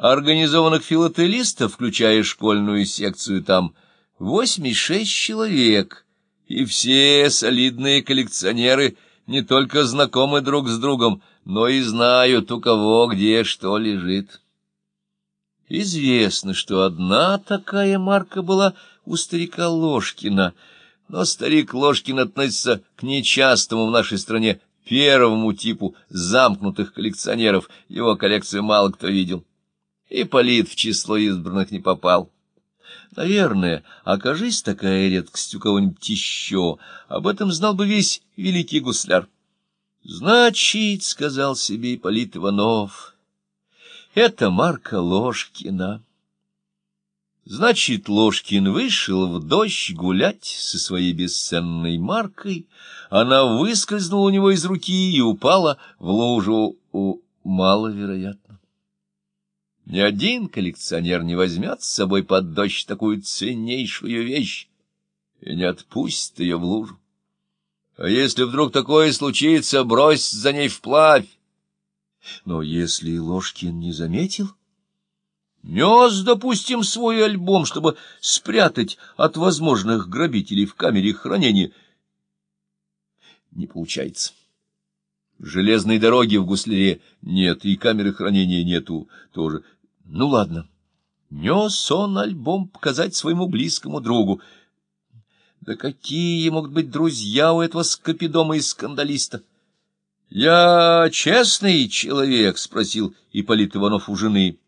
Организованных филателистов, включая школьную секцию, там 86 человек, и все солидные коллекционеры не только знакомы друг с другом, но и знают, у кого где что лежит. Известно, что одна такая марка была у старика Ложкина, но старик Ложкин относится к нечастому в нашей стране первому типу замкнутых коллекционеров, его коллекцию мало кто видел. И Полит в число избранных не попал. Наверное, окажись такая редкость у кого-нибудь еще, об этом знал бы весь великий гусляр. Значит, — сказал себе Ипполит Иванов, — это Марка Ложкина. Значит, Ложкин вышел в дождь гулять со своей бесценной маркой. Она выскользнула у него из руки и упала в лужу. Маловероятно. Ни один коллекционер не возьмет с собой под дождь такую ценнейшую вещь и не отпустит ее в лужу. А если вдруг такое случится, брось за ней вплавь. Но если Ложкин не заметил... Нес, допустим, свой альбом, чтобы спрятать от возможных грабителей в камере хранения. Не получается. Железной дороги в гусляре нет, и камеры хранения нету тоже. Ну, ладно. Нес он альбом показать своему близкому другу. Да какие могут быть друзья у этого скопидома и скандалиста? — Я честный человек? — спросил Ипполит Иванов у жены.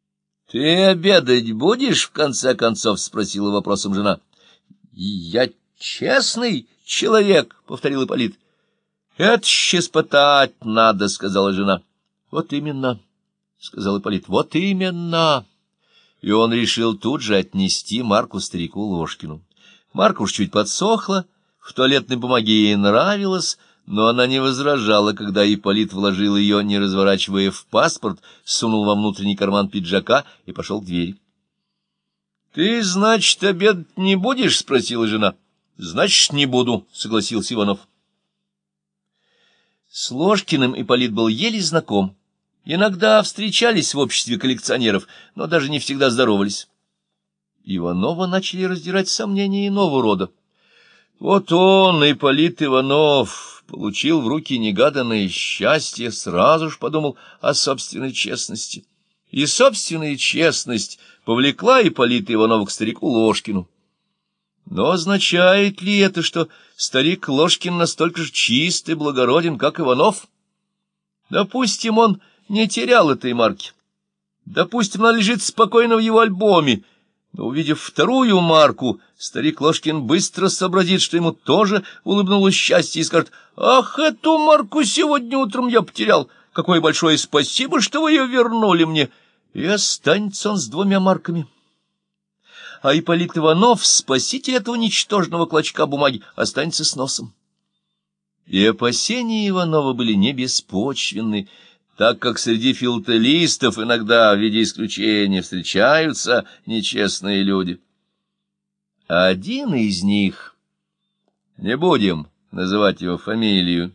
— Ты обедать будешь, в конце концов? — спросила вопросом жена. — Я честный человек, — повторил Ипполит. — Это щеспотать надо, — сказала жена. — Вот именно, — сказал Ипполит, — вот именно. И он решил тут же отнести Марку старику Ложкину. Марка уж чуть подсохла, в туалетной бумаге ей нравилось, но она не возражала, когда Ипполит вложил ее, не разворачивая в паспорт, сунул во внутренний карман пиджака и пошел к двери. — Ты, значит, обед не будешь? — спросила жена. — Значит, не буду, — согласился Иванов. С Ложкиным Ипполит был еле знаком. Иногда встречались в обществе коллекционеров, но даже не всегда здоровались. Иванова начали раздирать сомнения иного рода. Вот он, Ипполит Иванов, получил в руки негаданное счастье, сразу ж подумал о собственной честности. И собственная честность повлекла Ипполита Иванова к старику Ложкину. Но означает ли это, что старик Ложкин настолько же чист и благороден, как Иванов? Допустим, он не терял этой марки. Допустим, она лежит спокойно в его альбоме, но, увидев вторую марку, старик Ложкин быстро сообразит, что ему тоже улыбнулось счастье, и скажет, «Ах, эту марку сегодня утром я потерял! Какое большое спасибо, что вы ее вернули мне!» И останется он с двумя марками. А Ипполит Иванов, спаситель этого ничтожного клочка бумаги, останется с носом. И опасения Иванова были не беспочвенны, так как среди филателистов иногда в виде исключения встречаются нечестные люди. Один из них, не будем называть его фамилию,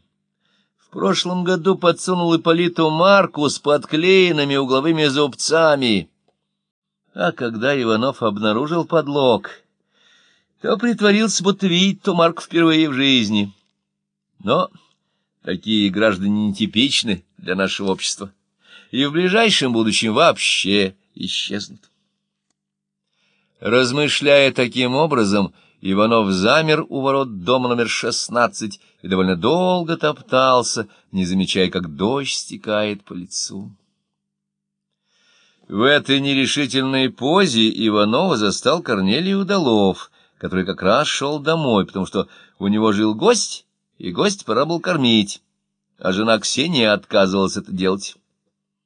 в прошлом году подсунул Ипполиту марку с подклеенными угловыми зубцами, а когда Иванов обнаружил подлог, то притворился, будто видит ту марку впервые в жизни. Но такие граждане нетипичны, для нашего общества, и в ближайшем будущем вообще исчезнут. Размышляя таким образом, Иванов замер у ворот дома номер шестнадцать и довольно долго топтался, не замечая, как дождь стекает по лицу. В этой нерешительной позе Иванова застал Корнелий Удалов, который как раз шел домой, потому что у него жил гость, и гость пора был кормить а жена Ксения отказывалась это делать.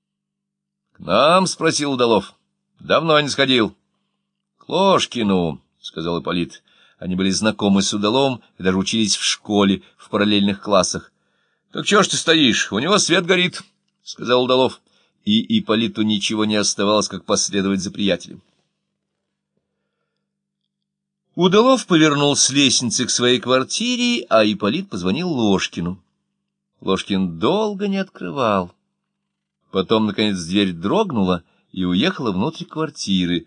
— К нам? — спросил Удалов. — Давно не сходил. — К Ложкину, — сказал Ипполит. Они были знакомы с Удалом и даже учились в школе, в параллельных классах. — Так чего ж ты стоишь? У него свет горит, — сказал Удалов. И Ипполиту ничего не оставалось, как последовать за приятелем. Удалов повернул с лестницы к своей квартире, а Ипполит позвонил Ложкину. Ложкин долго не открывал. Потом, наконец, дверь дрогнула, и уехала внутрь квартиры,